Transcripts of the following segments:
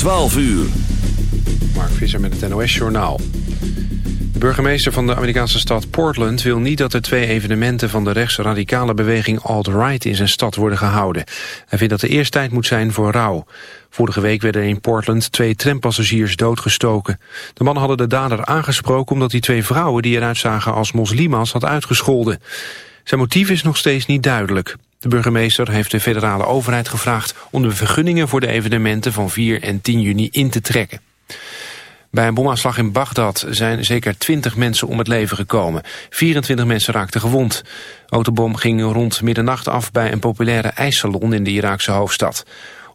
12 uur. Mark Visser met het NOS Journaal. De burgemeester van de Amerikaanse stad Portland wil niet dat er twee evenementen van de rechtsradicale beweging alt-right in zijn stad worden gehouden. Hij vindt dat er eerst tijd moet zijn voor rouw. Vorige week werden in Portland twee trampassagiers doodgestoken. De mannen hadden de dader aangesproken omdat hij twee vrouwen die eruit zagen als moslima's had uitgescholden. Zijn motief is nog steeds niet duidelijk. De burgemeester heeft de federale overheid gevraagd om de vergunningen voor de evenementen van 4 en 10 juni in te trekken. Bij een bomaanslag in Bagdad zijn zeker 20 mensen om het leven gekomen. 24 mensen raakten gewond. Autobom ging rond middernacht af bij een populaire ijssalon in de Iraakse hoofdstad.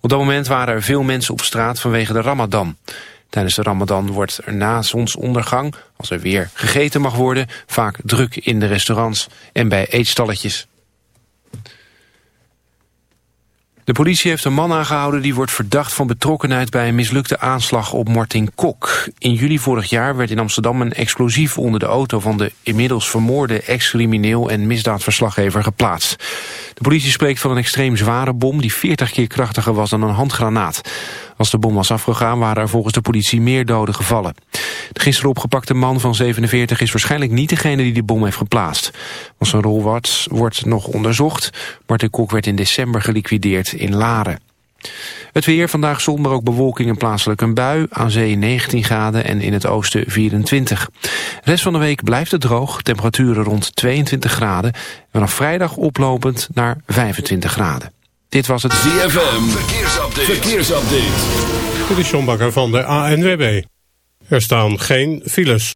Op dat moment waren er veel mensen op straat vanwege de ramadan. Tijdens de ramadan wordt er na zonsondergang, als er weer gegeten mag worden... vaak druk in de restaurants en bij eetstalletjes. De politie heeft een man aangehouden die wordt verdacht van betrokkenheid bij een mislukte aanslag op Martin Kok. In juli vorig jaar werd in Amsterdam een explosief onder de auto van de inmiddels vermoorde ex-crimineel en misdaadverslaggever geplaatst. De politie spreekt van een extreem zware bom die 40 keer krachtiger was dan een handgranaat. Als de bom was afgegaan waren er volgens de politie meer doden gevallen. De gisteren opgepakte man van 47 is waarschijnlijk niet degene die de bom heeft geplaatst. Want zijn rol wordt, nog onderzocht. Martin Kok werd in december geliquideerd in Laren. Het weer, vandaag zon, maar ook bewolking en plaatselijk een bui. Aan zee 19 graden en in het oosten 24. De rest van de week blijft het droog. Temperaturen rond 22 graden. En vanaf vrijdag oplopend naar 25 graden. Dit was het ZFM. Verkeersupdate. Verkeersupdate. Dit is John Bakker van de ANWB. Er staan geen files.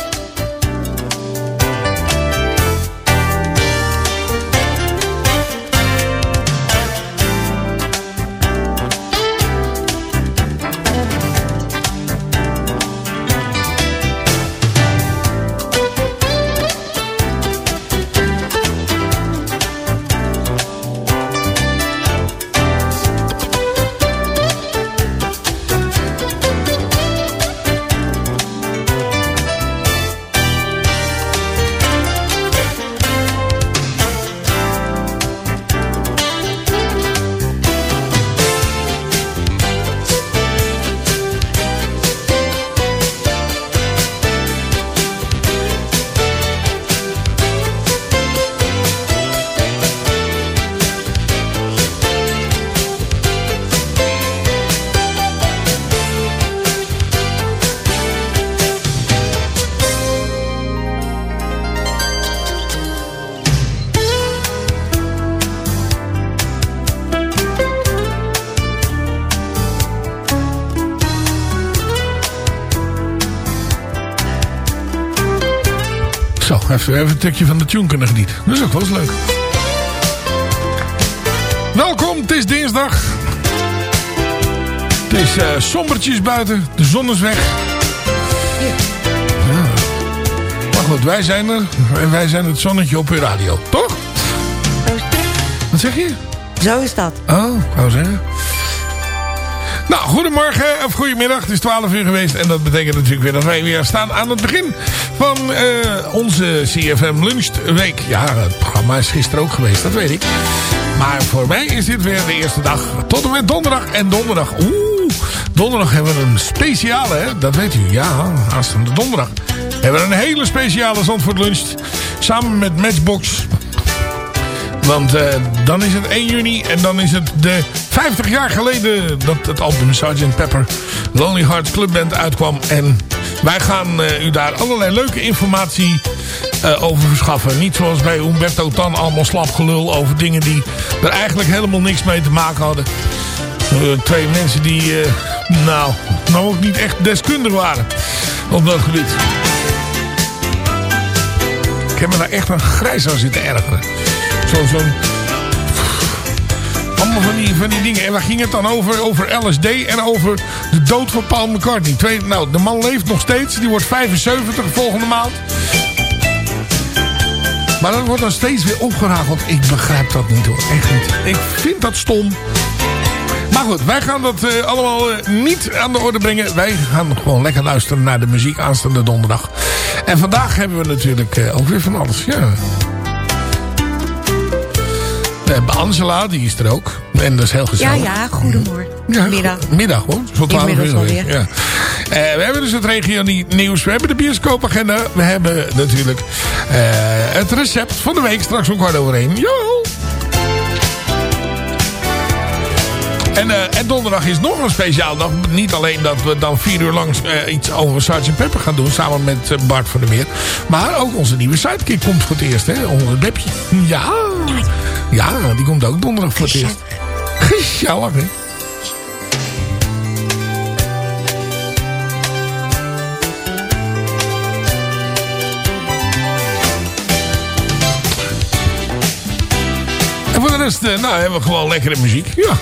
Even, even een stukje van de tune kunnen genieten. Dat is ook wel eens leuk. Welkom, het is dinsdag. Het is uh, sombertjes buiten, de zon is weg. Ja. Maar goed, wij zijn er en wij zijn het zonnetje op uw radio, toch? Wat zeg je? Zo is dat. Oh, wou zeggen. Nou, goedemorgen of goedemiddag. Het is 12 uur geweest en dat betekent natuurlijk weer dat wij weer staan aan het begin van uh, onze CFM Lunchweek. Ja, het programma is gisteren ook geweest, dat weet ik. Maar voor mij is dit weer de eerste dag tot en met donderdag. En donderdag, oeh, donderdag hebben we een speciale, hè? dat weet u. Ja, aanstaande donderdag hebben we een hele speciale Zandvoort Lunch. Samen met Matchbox. Want uh, dan is het 1 juni en dan is het de 50 jaar geleden dat het album Sgt. Pepper Lonely Hearts Club Band uitkwam. En wij gaan uh, u daar allerlei leuke informatie uh, over verschaffen. Niet zoals bij Humberto Tan allemaal slapgelul over dingen die er eigenlijk helemaal niks mee te maken hadden. twee mensen die, nou, nou ook niet echt deskundig waren op dat gebied. Ik heb me daar echt een grijs aan zitten ergeren. Zo'n... Zo allemaal van die, van die dingen. En waar ging het dan over? Over LSD en over de dood van Paul McCartney. Twee, nou, de man leeft nog steeds. Die wordt 75 volgende maand. Maar dat wordt dan steeds weer opgerakeld. Ik begrijp dat niet hoor. Echt niet. Ik vind dat stom. Maar goed, wij gaan dat uh, allemaal uh, niet aan de orde brengen. Wij gaan gewoon lekker luisteren naar de muziek aanstaande donderdag. En vandaag hebben we natuurlijk uh, ook weer van alles. Ja. We hebben Angela, die is er ook. En dat is heel gezellig. Ja, ja, goedemorgen. Ja, middag. Middag hoor. Zo 12 uur alweer. Ja. Uh, we hebben dus het regio nieuws. We hebben de bioscoopagenda. We hebben natuurlijk uh, het recept van de week. Straks om kwart over één. Jo! En, uh, en donderdag is nog een speciaal dag. Niet alleen dat we dan vier uur lang uh, iets over Sgt. Pepper gaan doen. Samen met uh, Bart van der Meer. Maar ook onze nieuwe sidekick komt voor het eerst. Hè? Onze Bepje. Ja. Ja, die komt ook donderdag voor het eerst. Gezellig hè. En voor de rest, nou, hebben we gewoon lekkere muziek. Ja.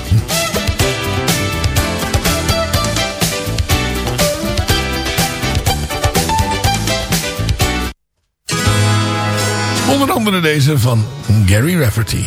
Onder andere deze van Gary Rafferty.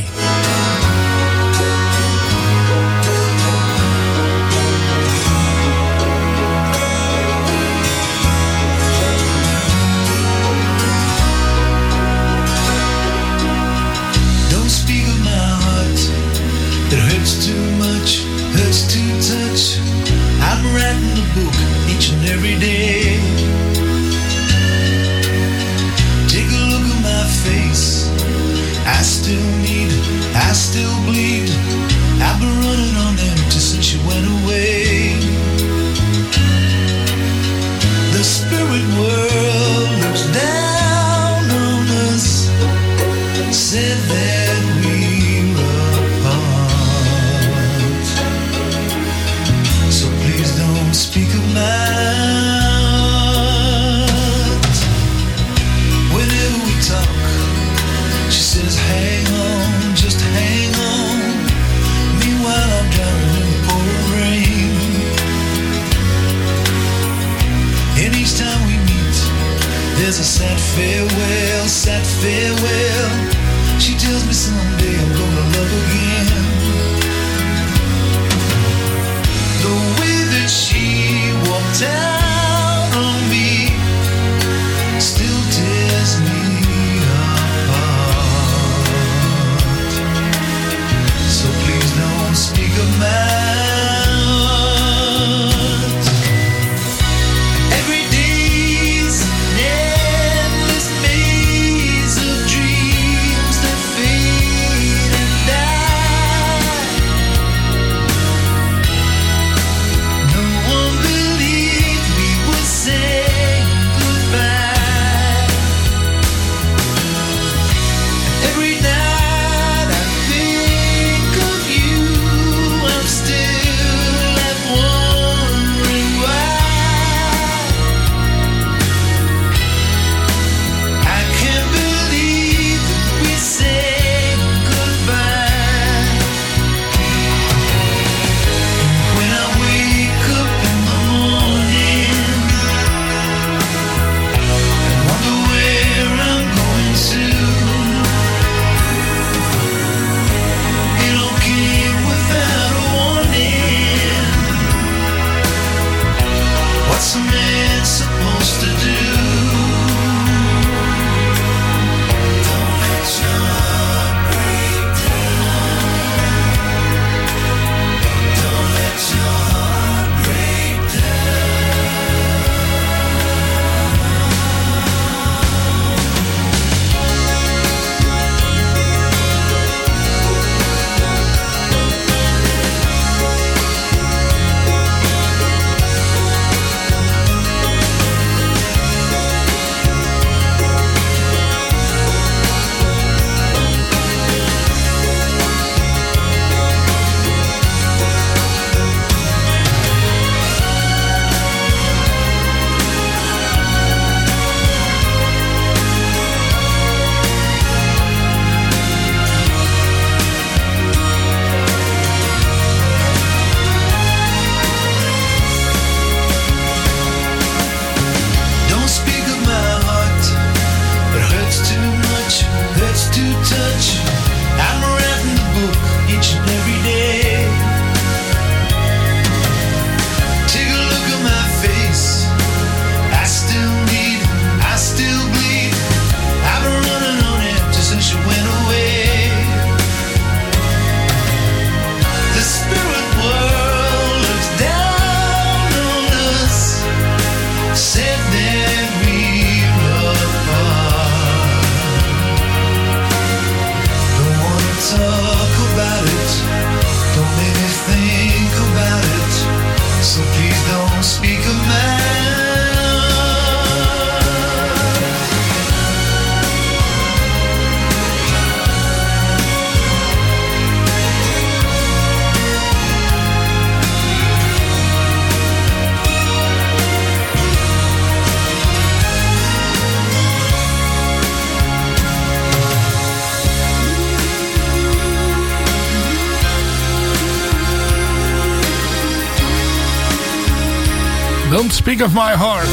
Don't Speak of My Heart.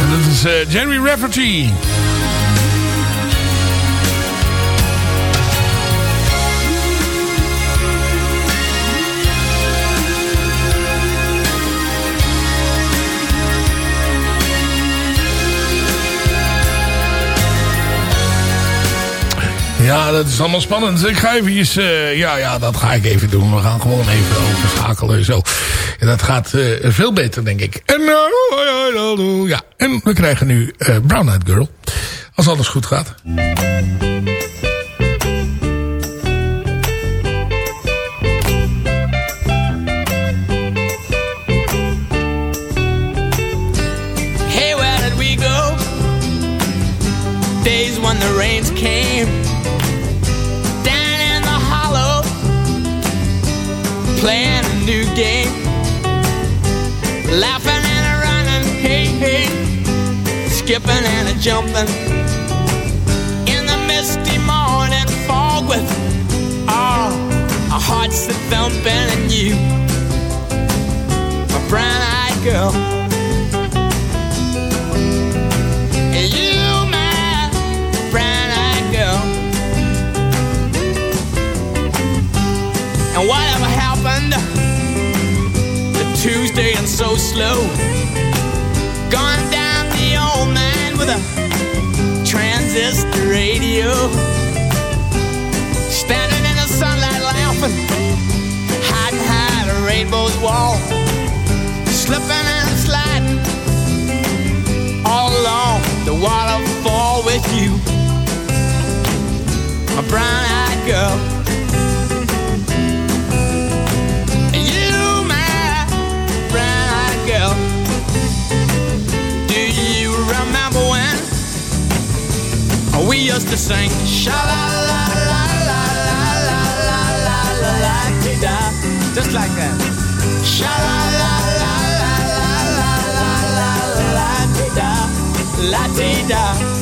En dat is uh, Jerry Rafferty. Ja, dat is allemaal spannend. Ik ga even, uh, ja, ja, dat ga ik even doen. We gaan gewoon even overschakelen zo. En dat gaat uh, veel beter, denk ik. En, uh, ja, en we krijgen nu Brown Eyed Girl. Als alles goed gaat. Skipping and a jumping. In the misty morning fog with all oh, our hearts that thumping and you. My brown eyed girl. You, my brown eyed girl. And whatever happened to Tuesday and so slow. Radio. Standing in the sunlight laughing, hiding behind a rainbow's wall. Slipping and sliding all along the waterfall with you. My brown eyed girl. Used to sing sha la la la la la la la la la la da just like that. Sha la la la la la la la la la da la da.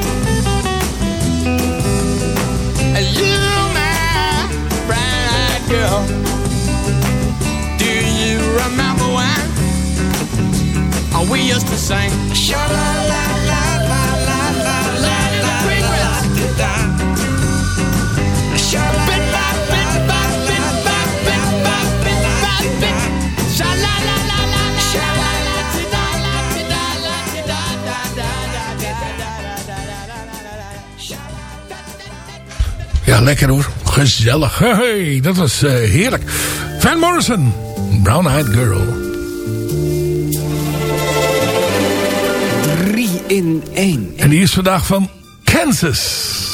We used to sing. Sha la la la la la la la la la la Sha la la la la la la la la la la la la la la la Ja, lekker hoor. Gezellig. Hey, dat was uh, heerlijk. Van Morrison, Brown Eyed Girl. In. En die is vandaag van Kansas.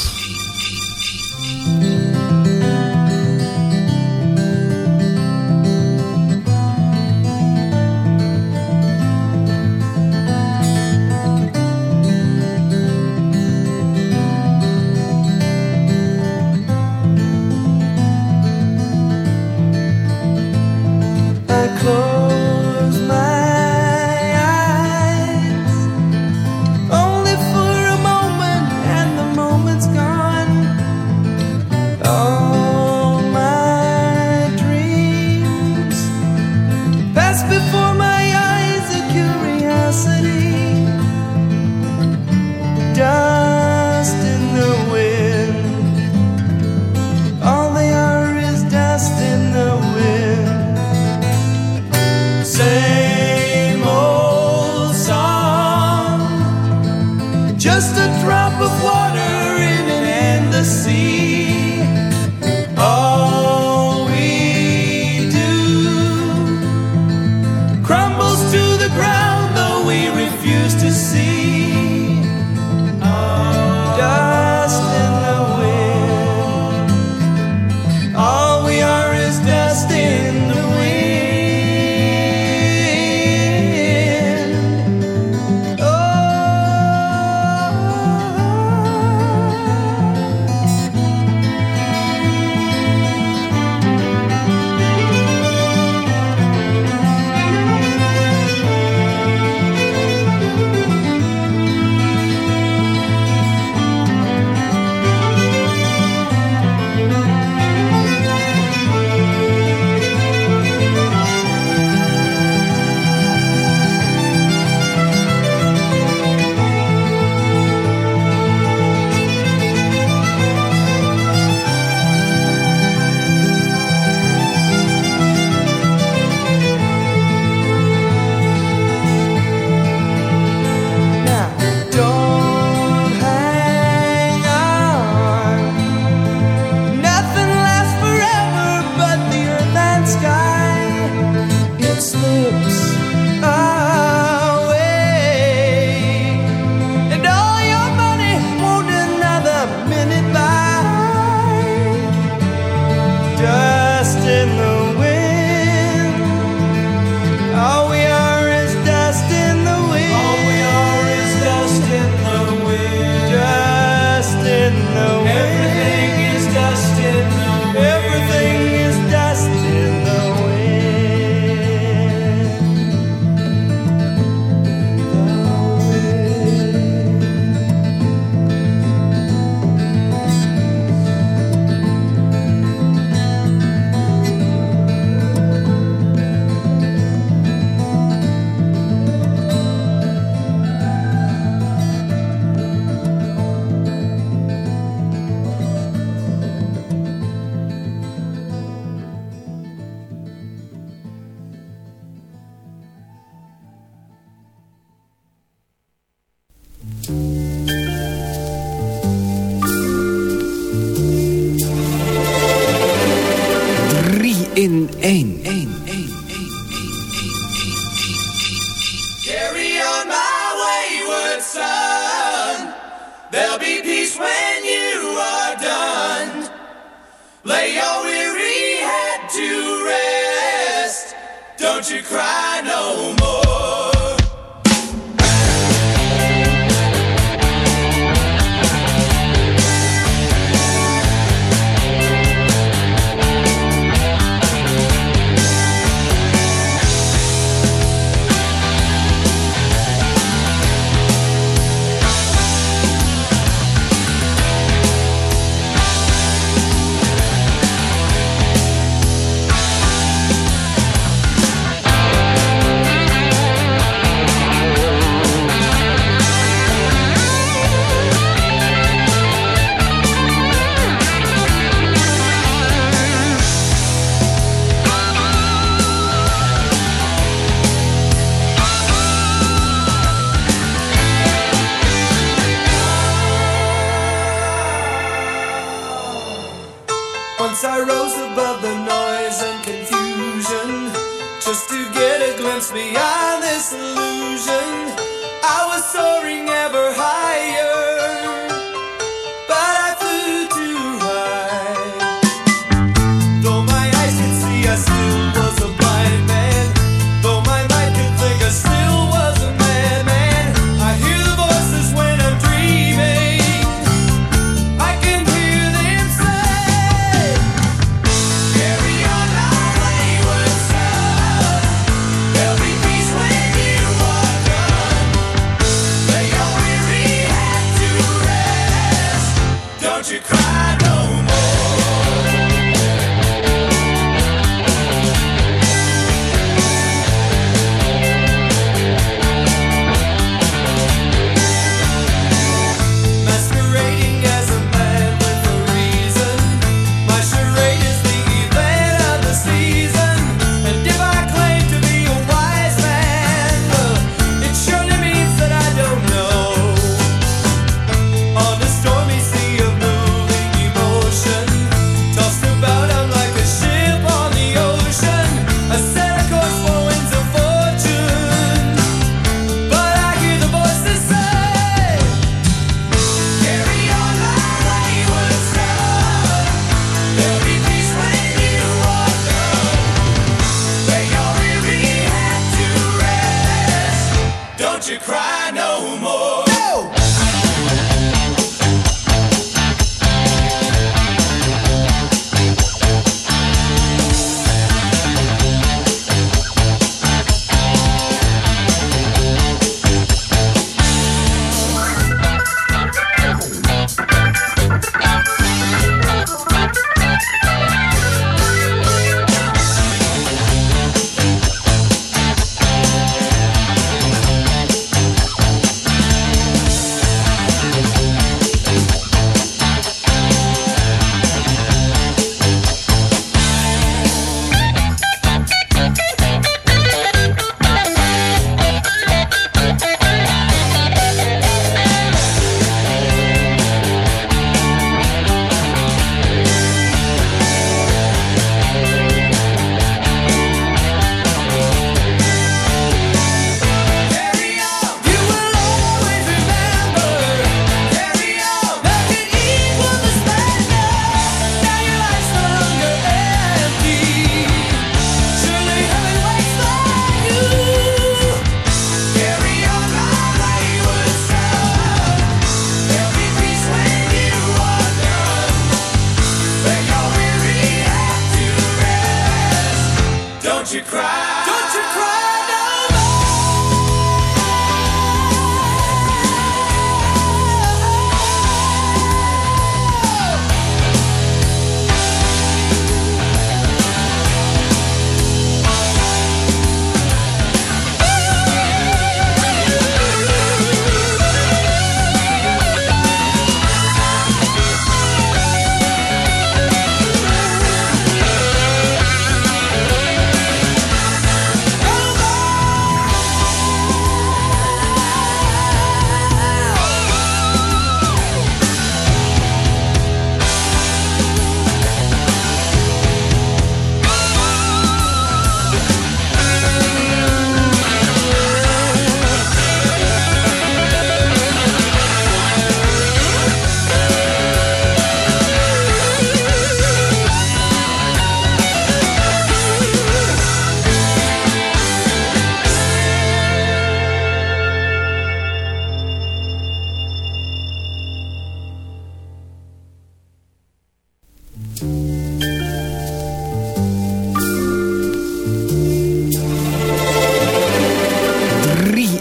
Carry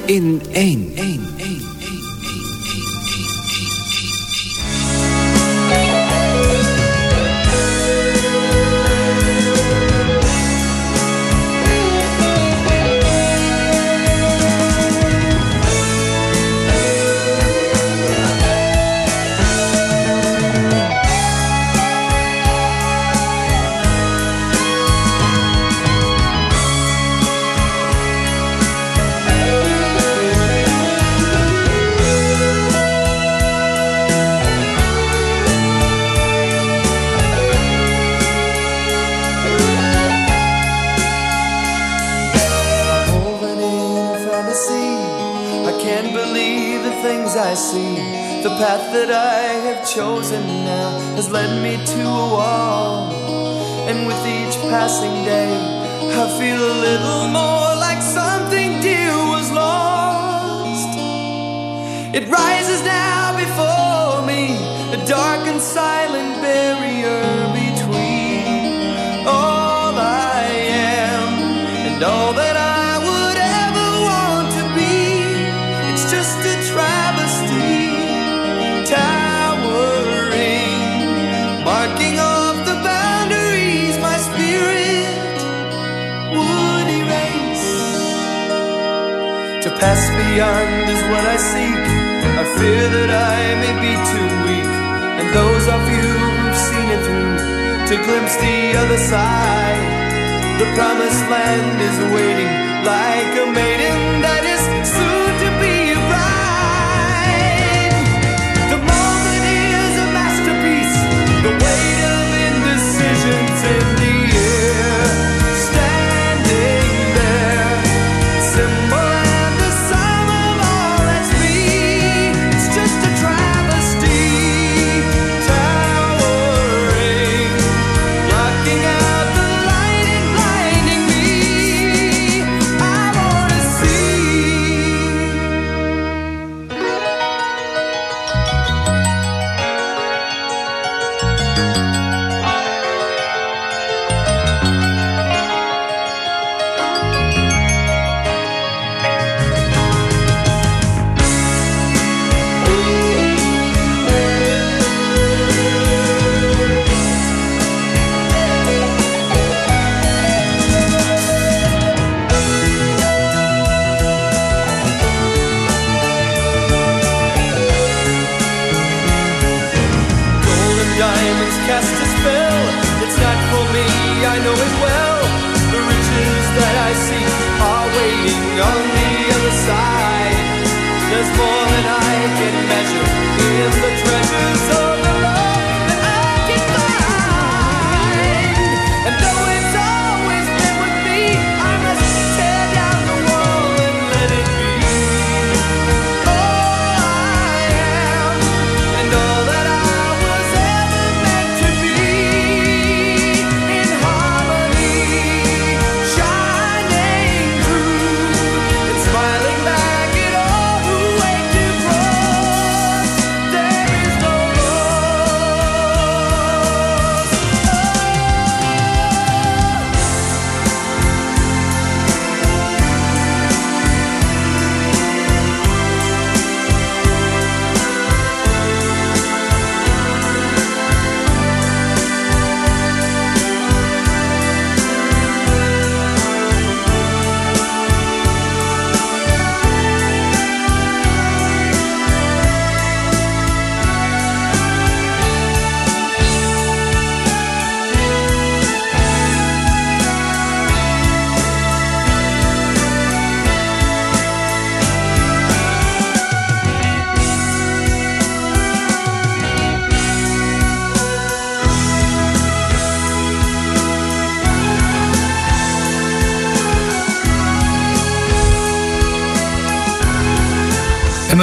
in één. Chosen now has led me to a wall. And with each passing day, I feel a little more like something dear was lost. It rises now before me, a dark and silent barrier beyond is what I seek. I fear that I may be too weak. And those of you who've seen it through to glimpse the other side. The promised land is waiting like a maiden that is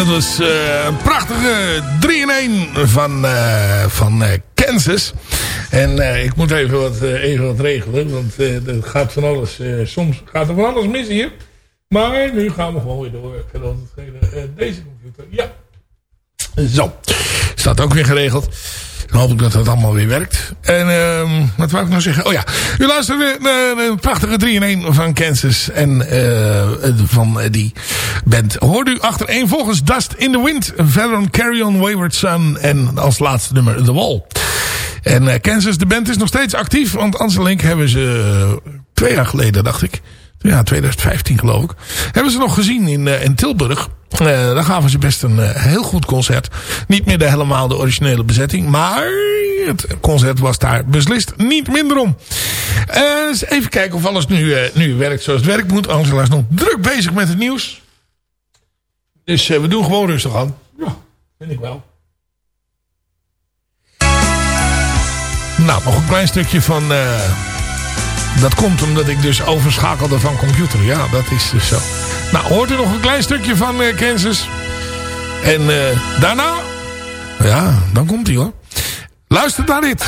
dat was eh, een prachtige 3-in-1 van, eh, van eh, Kansas. En ik moet even wat, even wat regelen. Want er gaat van alles, soms gaat er van alles mis hier. Maar nu gaan we gewoon weer door. Eh, deze computer. Ja. Zo. Staat ook weer geregeld. Dan hoop ik dat dat allemaal weer werkt. En ehm wat wou ik nou zeggen? Oh ja, u luisterde naar een prachtige 3 in 1 van Kansas. En eh, van eh, die band. Hoort u achtereen volgens Dust in the Wind. Verder on Carry On Wayward Son. En als laatste nummer The Wall. En eh, Kansas, de band is nog steeds actief. Want Anselink hebben ze eh, twee jaar geleden, dacht ik. Ja, 2015 geloof ik. Hebben ze nog gezien in, eh, in Tilburg. Eh daar gaven ze best een eh, heel goed concert. Niet meer de, helemaal de originele bezetting. Maar het concert was daar beslist niet minder om. Eens even kijken of alles nu, nu werkt zoals het werk moet. Angela is nog druk bezig met het nieuws. Dus we doen gewoon rustig aan. Ja, vind ik wel. Nou, nog een klein stukje van... dat komt omdat ik dus overschakelde van computer. Ja, dat is dus zo. Nou, hoort u nog een klein stukje van eh, Kansas. En eh, daarna... Ja, dan komt hij hoor. Luister naar dit.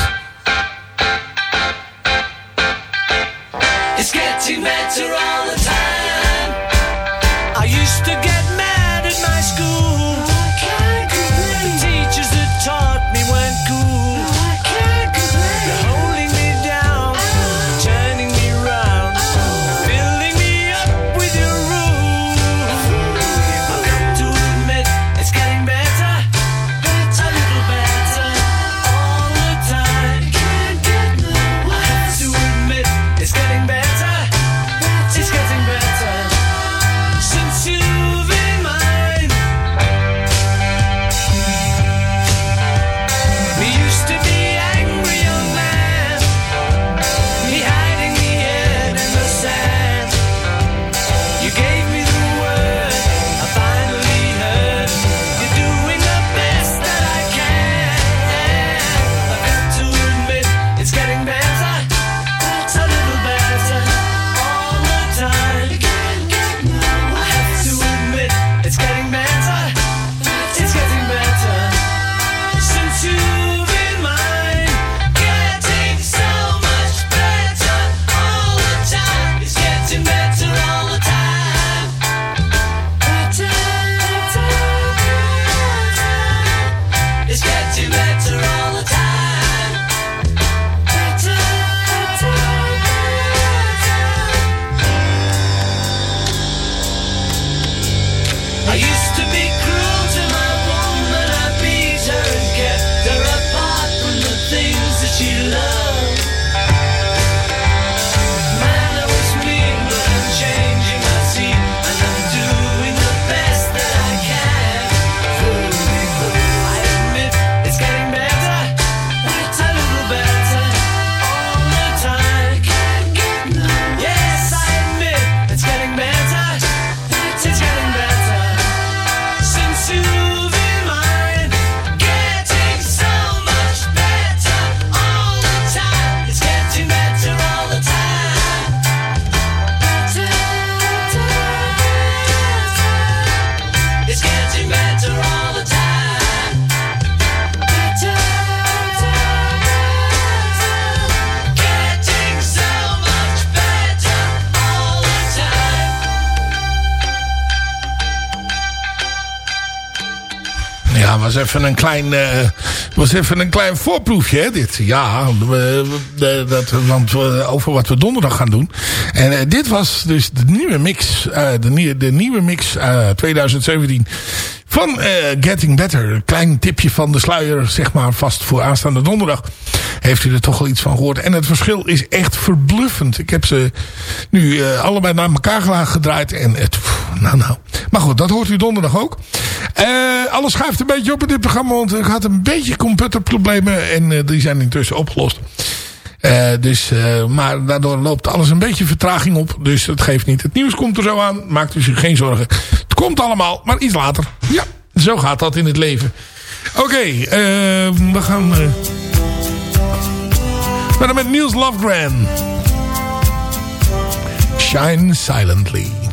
Even een klein, eh, was even een klein voorproefje, dit. Ja, we- dat, want we- over wat we donderdag gaan doen. En eh, dit was dus de nieuwe mix, eh, de, nieuwe, de nieuwe mix eh, 2017 van eh, Getting Better. Een klein tipje van de sluier, zeg maar, vast voor aanstaande donderdag. Heeft u er toch wel iets van gehoord. En het verschil is echt verbluffend. Ik heb ze nu eh, allebei naar elkaar gedraaid. En het, nou nou. Maar goed, dat hoort u donderdag ook. Eh, alles schuift een beetje op in dit programma. Want ik had een beetje computerproblemen. En eh, die zijn intussen opgelost. Eh, dus, maar daardoor loopt alles een beetje vertraging op. Dus dat geeft niet. Het nieuws komt er zo aan. Maakt u zich geen zorgen. Het komt allemaal, maar iets later. Ja, zo gaat dat in het leven. Oké, eh, we gaan... verder met Niels Lofgren. Shine Silently.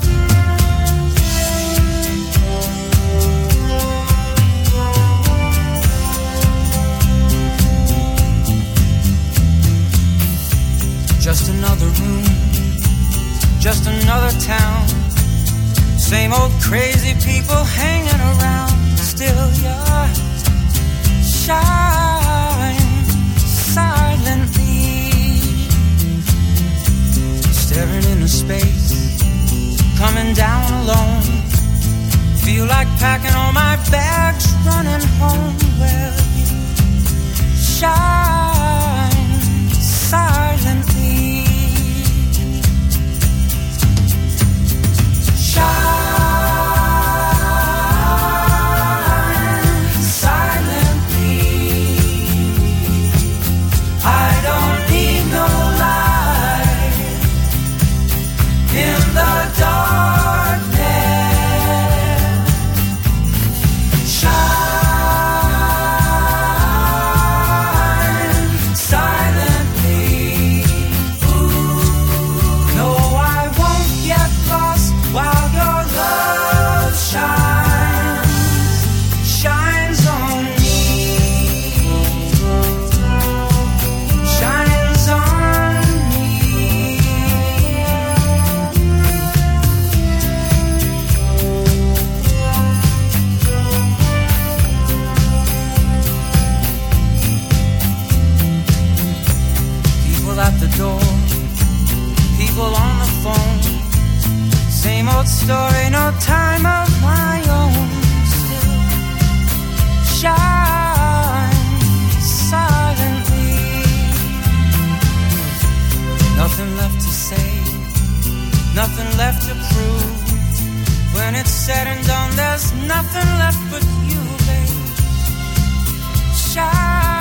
Just another room, just another town. Same old crazy people hanging around. Still you're shine silently, staring into space, coming down alone. Feel like packing all my bags, running home. Well, you shine silently. Shine Same old story, no time of my own. Still shine silently. Nothing left to say, nothing left to prove. When it's said and done, there's nothing left but you, babe. Shining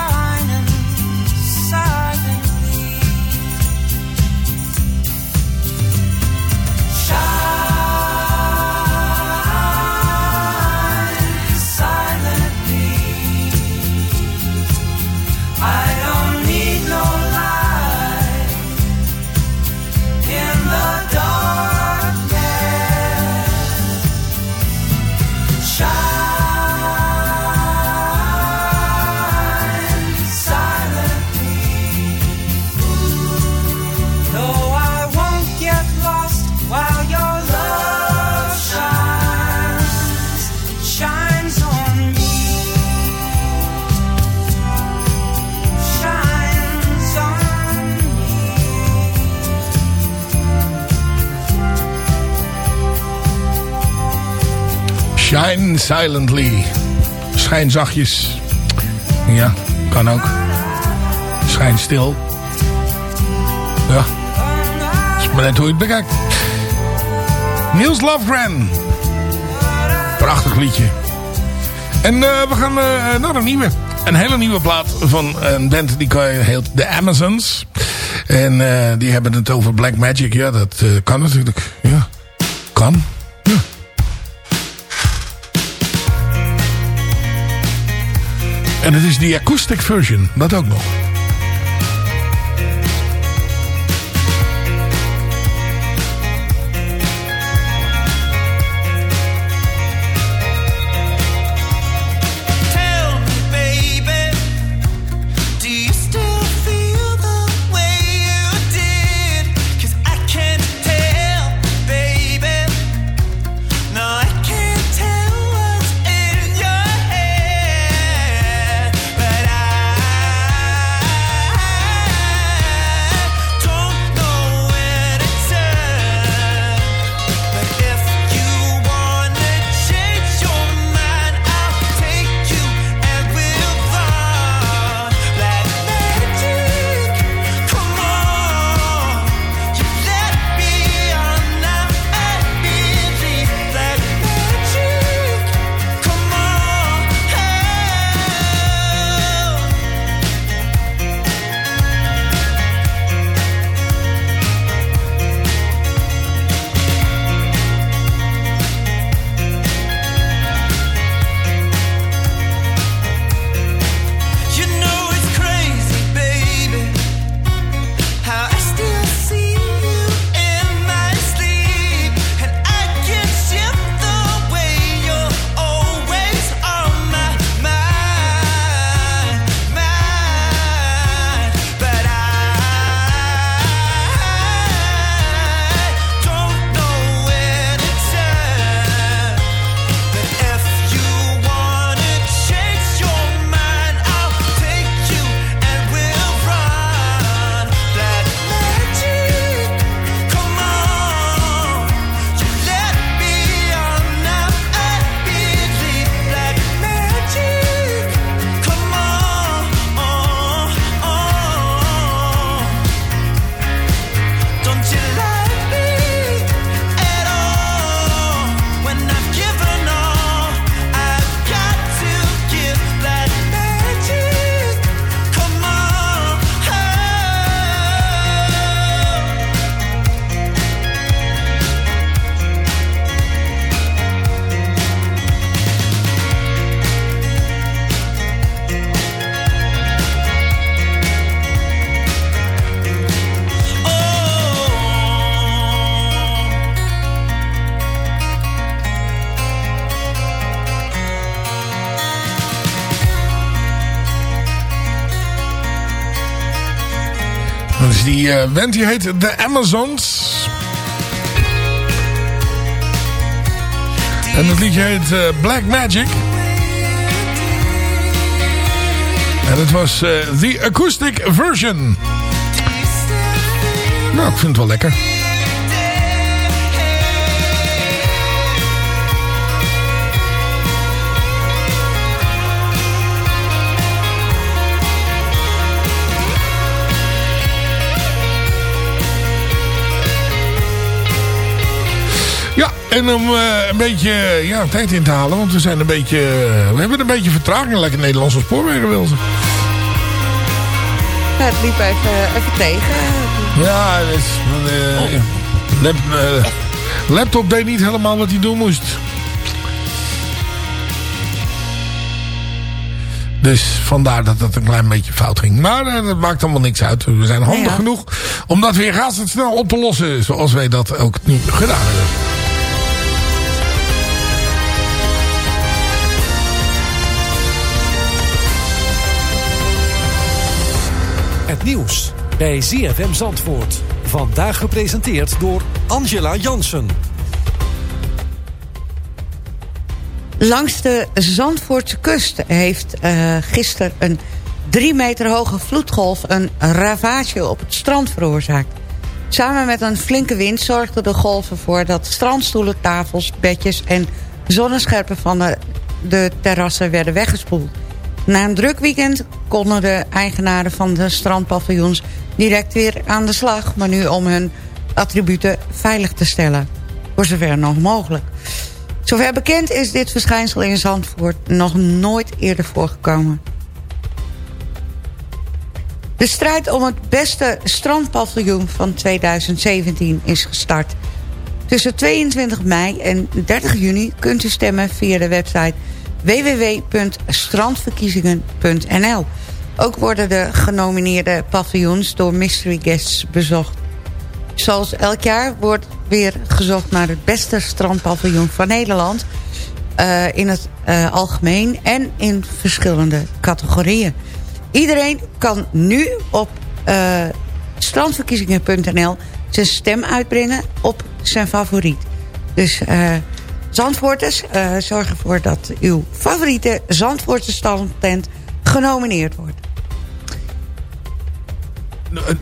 Silently. Schijn zachtjes. Ja, kan ook. Schijn stil. Ja. Is maar net hoe je het bekijkt. Niels Lofgren. Prachtig liedje. En eh, we gaan eh, naar een nieuwe. Een hele nieuwe plaat van een band die heet The Amazons. En eh, die hebben het over Black Magic. Ja, dat kan natuurlijk. Ja, kan. En het is die acoustic version. Dat ook nog. Die die heet The Amazons. En het liedje heet eh, Black Magic. En het was eh, The Acoustic Version. Nou, ik vind het wel lekker. En om eh, een beetje eh, ja, tijd in te halen, want we zijn een beetje, eh, we hebben een beetje vertraging. Lekker Nederlandse spoorwegen wil ze. Ja, het liep even, even tegen. Ja, het is, eh, lap, eh, laptop deed niet helemaal wat hij doen moest. Dus vandaar dat dat een klein beetje fout ging. Maar dat maakt allemaal niks uit. We zijn handig Ja, genoeg om dat weer razendsnel op te lossen. Zoals wij dat ook nu gedaan hebben. Nieuws bij ZFM Zandvoort. Vandaag gepresenteerd door Angela Jansen. Langs de Zandvoortse kust heeft eh gisteren een drie meter hoge vloedgolf... een ravage op het strand veroorzaakt. Samen met een flinke wind zorgden de golf ervoor... dat strandstoelen, tafels, bedjes en zonnescherpen van de terrassen werden weggespoeld. Na een druk weekend konden de eigenaren van de strandpaviljoens... direct weer aan de slag, maar nu om hun attributen veilig te stellen. Voor zover nog mogelijk. Zover bekend is dit verschijnsel in Zandvoort nog nooit eerder voorgekomen. De strijd om het beste strandpaviljoen van 2017 is gestart. Tussen 22 mei en 30 juni kunt u stemmen via de website www.strandverkiezingen.nl. Ook worden de genomineerde paviljoens door mystery guests bezocht. Zoals elk jaar wordt weer gezocht naar het beste strandpaviljoen van Nederland... eh, in het eh, algemeen en in verschillende categorieën. Iedereen kan nu op eh, strandverkiezingen.nl zijn stem uitbrengen op zijn favoriet. Dus Zandvoorters, eh, zorg ervoor dat uw favoriete Zandvoortse strandtent genomineerd wordt.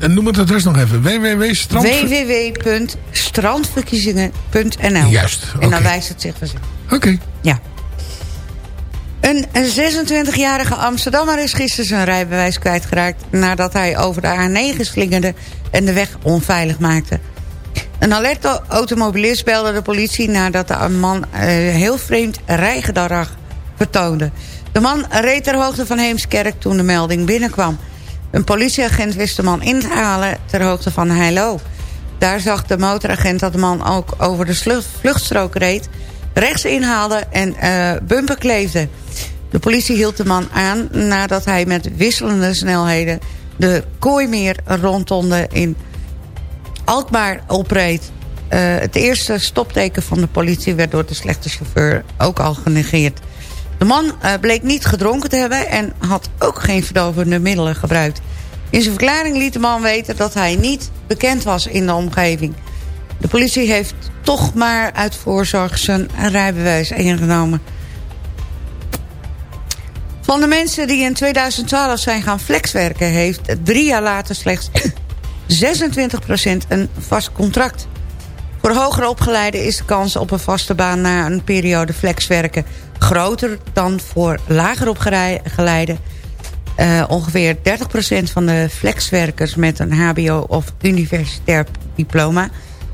Noem het adres nog even. www.strand... www.strandverkiezingen.nl Juist, En dan wijst het zich vanzelf. Oké. Ja. Een 26-jarige Amsterdammer is gisteren zijn rijbewijs kwijtgeraakt... nadat hij over de A9 slingerde en de weg onveilig maakte. Een alerte automobilist belde de politie nadat de man eh, heel vreemd rijgedrag vertoonde. De man reed ter hoogte van Heemskerk toen de melding binnenkwam. Een politieagent wist de man in te halen ter hoogte van Heilo. Daar zag de motoragent dat de man ook over de vluchtstrook reed... rechts inhaalde en eh bumper kleefde. De politie hield de man aan nadat hij met wisselende snelheden... de Kooimeer rondonde in Alkmaar opreed. Eh, het eerste stopteken van de politie werd door de slechte chauffeur ook al genegeerd. De man eh, bleek niet gedronken te hebben en had ook geen verdovende middelen gebruikt. In zijn verklaring liet de man weten dat hij niet bekend was in de omgeving. De politie heeft toch maar uit voorzorg zijn rijbewijs ingenomen. Van de mensen die in 2012 zijn gaan flexwerken... heeft drie jaar later slechts 26% een vast contract. Voor hoger opgeleiden is de kans op een vaste baan... na een periode flexwerken groter dan voor lager opgeleiden. Eh, ongeveer 30% van de flexwerkers met een hbo- of universitair diploma...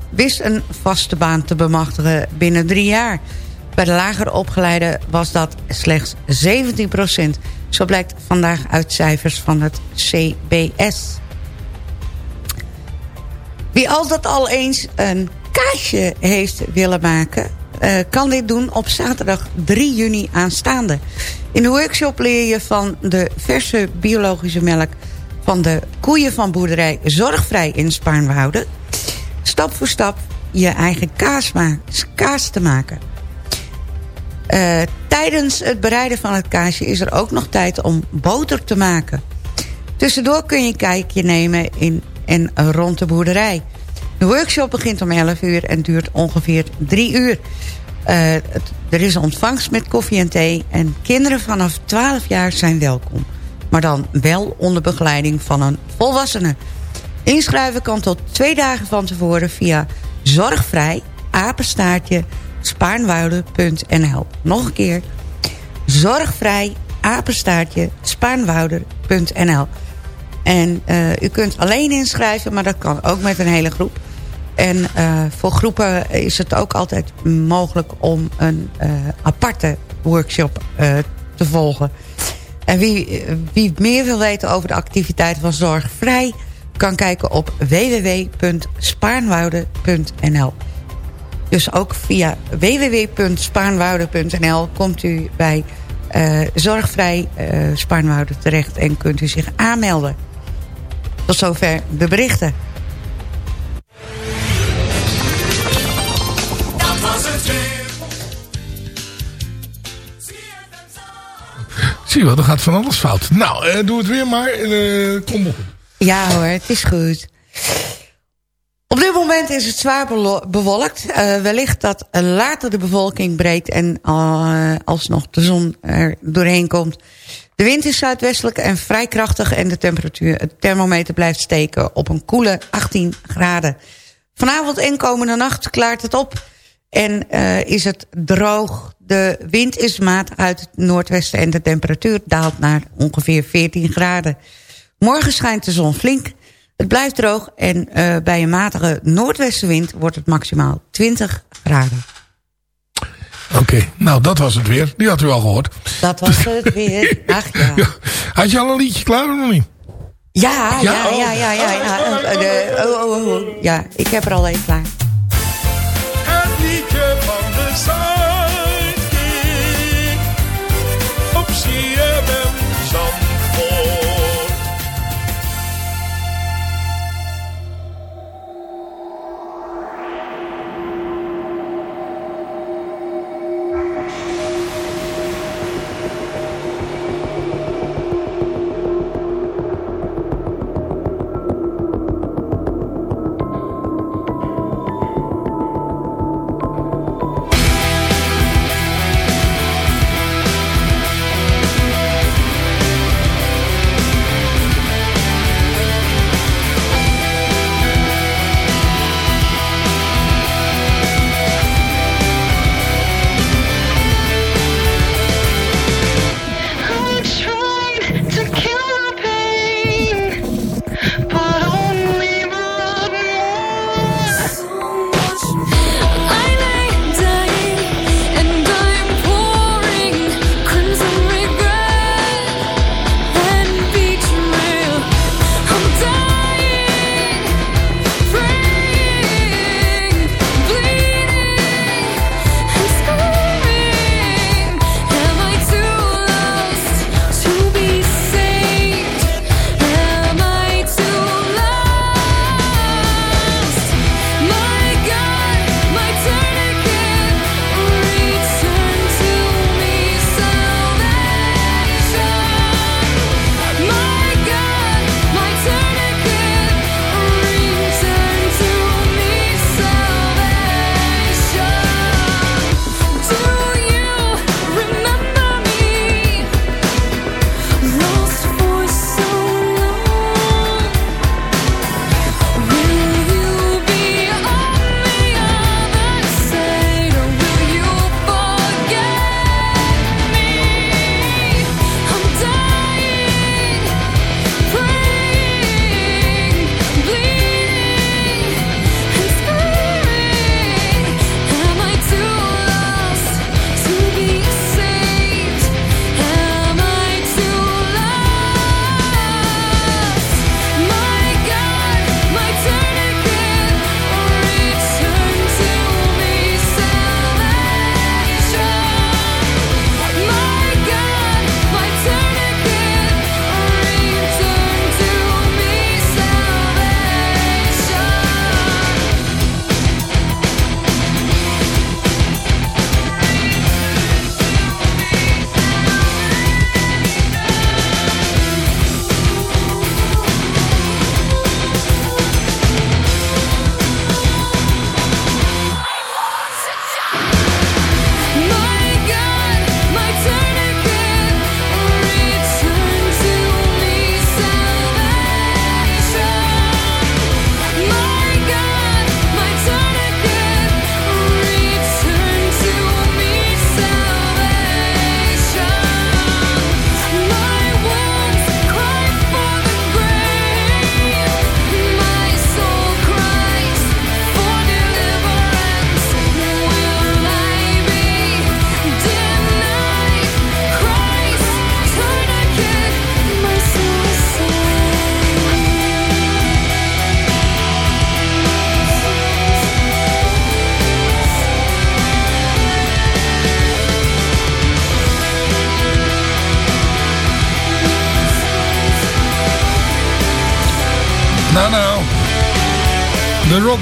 wist een vaste baan te bemachtigen binnen drie jaar. Bij de lager opgeleiden was dat slechts 17% Zo blijkt vandaag uit cijfers van het CBS. Wie altijd al eens een kaasje heeft willen maken... eh, kan dit doen op zaterdag 3 juni aanstaande. In de workshop leer je van de verse biologische melk... van de koeien van boerderij Zorgvrij in Spaarnwoude... stap voor stap je eigen kaas, kaas te maken. Eh, tijdens het bereiden van het kaasje is er ook nog tijd om boter te maken. Tussendoor kun je een kijkje nemen in en rond de boerderij. De workshop begint om 11 uur en duurt ongeveer 3 uur. Eh, er is ontvangst met koffie en thee... en kinderen vanaf 12 jaar zijn welkom. Maar dan wel onder begeleiding van een volwassene. Inschrijven kan tot twee dagen van tevoren via zorgvrij apenstaartje spaarnwoude.nl. Nog een keer. Zorgvrij apenstaartje spaarnwoude.nl. En eh, u kunt alleen inschrijven, maar dat kan ook met een hele groep. En eh, voor groepen is het ook altijd mogelijk om een eh, aparte workshop te volgen. En wie, wie meer wil weten over de activiteiten van Zorgvrij... kan kijken op www.spaarnwoude.nl. Dus ook via www.spaarnwoude.nl komt u bij Zorgvrij Spaarnwoude terecht... en kunt u zich aanmelden. Tot zover de berichten. Dat was het weer. Zie je wel, er gaat van alles fout. Nou, eh, doe het weer maar. eh kom op. Ja hoor, het is goed. Op dit moment is het zwaar bewolkt. Eh, wellicht dat later de bevolking breekt en eh, alsnog de zon er doorheen komt. De wind is zuidwestelijk en vrij krachtig en de temperatuur, het thermometer blijft steken op een koele 18 graden. Vanavond en komende nacht klaart het op en eh, is het droog. De wind is matig uit het noordwesten en de temperatuur daalt naar ongeveer 14 graden. Morgen schijnt de zon flink. Het blijft droog en eh, bij een matige noordwestenwind wordt het maximaal 20 graden. Oké, nou dat was het weer. Die had u al gehoord. Dat was het weer. Ach ja. Had je al een liedje klaar of nog niet? Ja, Ja, ja, oh. ja, ja, ja. ja, eh, eh, de- oh, oh, oh, oh. Ja, ik heb er al een klaar. Het liedje van de Sidekick. Op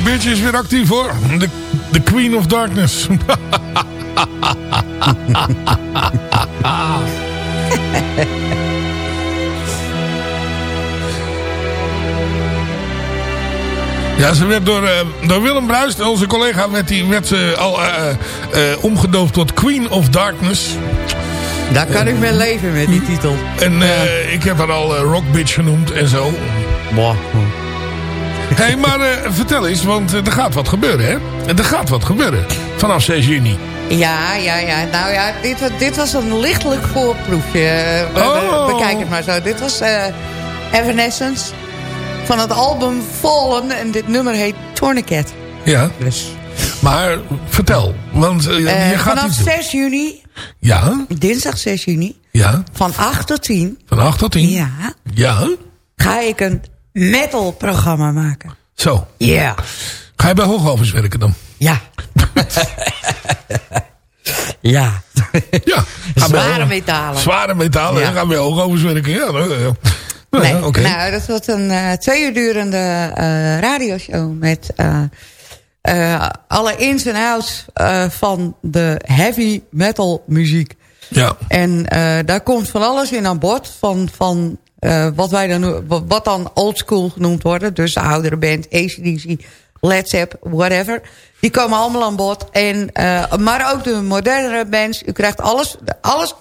Bitch is weer actief hoor. De, de Queen of Darkness. Ja, ze werd door, eh, door Willem Bruist, onze collega, werd, die, werd ze al eh, eh, omgedoopt tot Queen of Darkness. Daar kan ik mee leven met die titel. En eh, ik heb haar al eh, Rock Bitch genoemd en zo. Hé, hey, maar eh, vertel eens, want eh, er gaat wat gebeuren, hè? Er gaat wat gebeuren. Vanaf 6 juni. Ja, ja, ja. Nou ja, dit, dit was een lichtelijk voorproefje. Oh. we- Bekijk het maar zo. Dit was eh, Evanescence van het album Fallen. En dit nummer heet Tourniquet. Ja. Maar vertel, want je gaat vanaf iets doen. 6 juni, Ja, dinsdag 6 juni, ja. van 8 tot 10... Van 8 tot 10. Ja, Ja, ga ik een metal-programma maken. zo. Ja. Ga je bij Hoogovens werken dan? Ja. ja. Ja. Zware metalen. Zware metalen, Ja. ja. gaan bij Hoogovens werken. Ja, ja. Nee, nou, dat wordt een eh, twee uur durende eh, radioshow met eh, alle ins en outs van de heavy metal muziek. Ja. En daar komt van alles in aan bod. Van, van eh, wat, wij dan, wat- dan old school genoemd worden. Dus de oudere band, ACDC, Led Zepp, whatever. Die komen allemaal aan bod. En, eh, maar ook de modernere bands. U krijgt alles, alles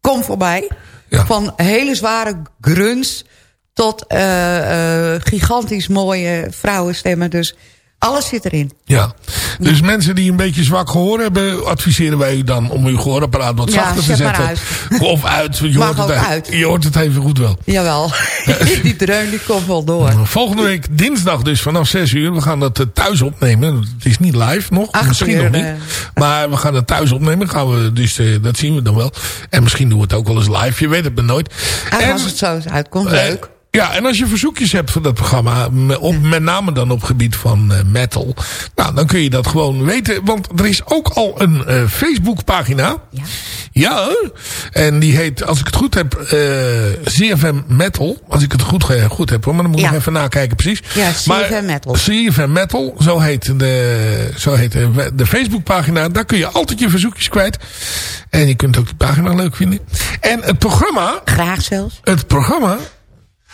komt voorbij. Van hele zware grunts tot eh, gigantisch mooie vrouwenstemmen. Dus alles zit erin. Ja, dus mensen die een beetje zwak gehoor hebben, adviseren wij u dan om uw gehoorapparaat wat Ja, zachter te zetten. Of uit, je hoort, het uit. je hoort het even goed wel. Jawel, die dreun die komt wel door. Volgende week dinsdag dus vanaf 6 uur. We gaan dat eh, thuis opnemen. Het is niet live nog. Acht misschien uur, nog niet. Maar we gaan het thuis opnemen. Gaan we, dus eh, dat zien we dan wel. En misschien doen we het ook wel eens live. Je weet het maar nooit. En als het zo uitkomt, Eh, leuk. Ja, en als je verzoekjes hebt voor dat programma, op, met name dan op gebied van eh, metal, nou, dan kun je dat gewoon weten. Want er is ook al een eh Facebookpagina. Ja. Ja, en die heet, als ik het goed heb, eh CFM Metal. Als ik het goed, goed heb hoor, maar dan moet ik Ja. even nakijken precies. Ja, Maar CFM Metal. CFM Metal, zo heet, de, zo heet de, de Facebookpagina. Daar kun je altijd je verzoekjes kwijt. En je kunt ook die pagina leuk vinden. En het programma... Graag zelfs. Het programma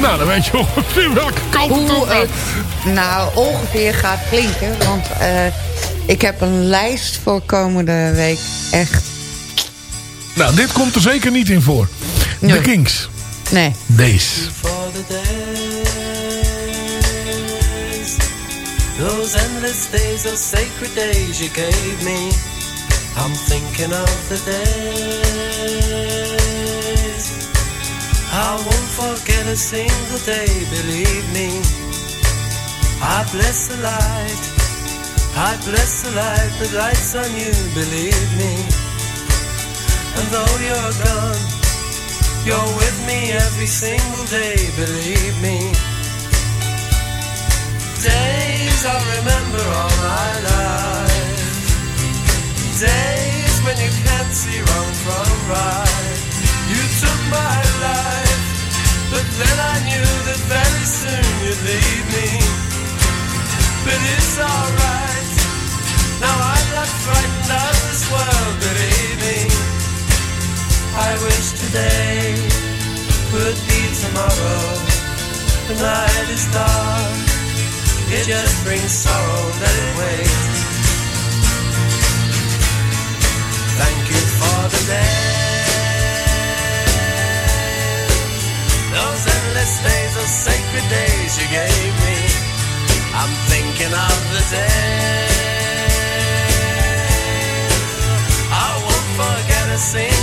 Nou, dan weet je ongeveer welke kant het op Hoe gaat. het nou ongeveer gaat klinken. Want eh, ik heb een lijst voor komende week. Echt. Nou, dit komt er zeker niet in voor. De Nee. Kings. Nee. Deze. those endless days, those sacred days you gave me. I'm thinking of the days. I won't forget a single day, believe me. I bless the light, I bless the light that lights on you, believe me. And though you're gone, you're with me every single day, believe me. Days I'll remember all my life. Days when you can't see wrong from right. You took my life, but then I knew that very soon you'd leave me. But it's alright. Now I'm not frightened of this world, believe me. I wish today would be tomorrow. The night is dark, it just brings sorrow, let it wait. Thank you for the days, those days, those sacred days you gave me. I'm thinking of the days. I won't forget a single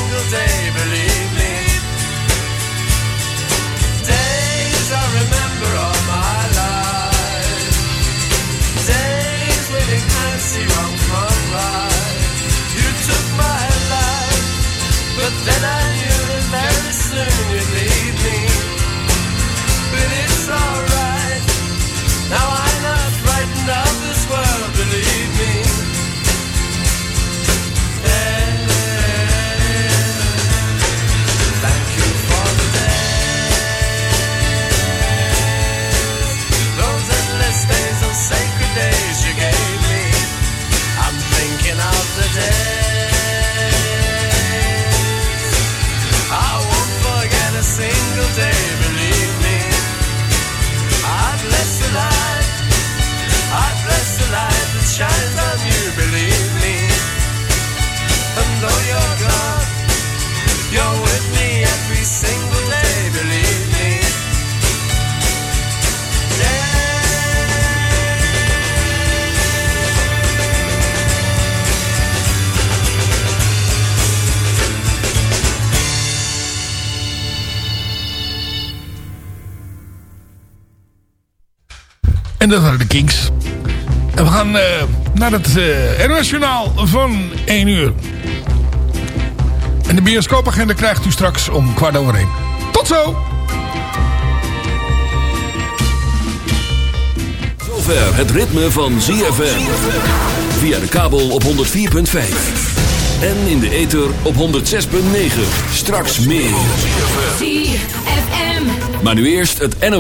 dat waren de Kings. En we gaan eh, naar het eh NOS Journaal van 1 uur. En de bioscoopagenda krijgt u straks om kwart over één. Tot zo! Zover het ritme van ZFM. Via de kabel op 104.5. En in de ether op 106.9. Straks meer. Maar nu eerst het NOS.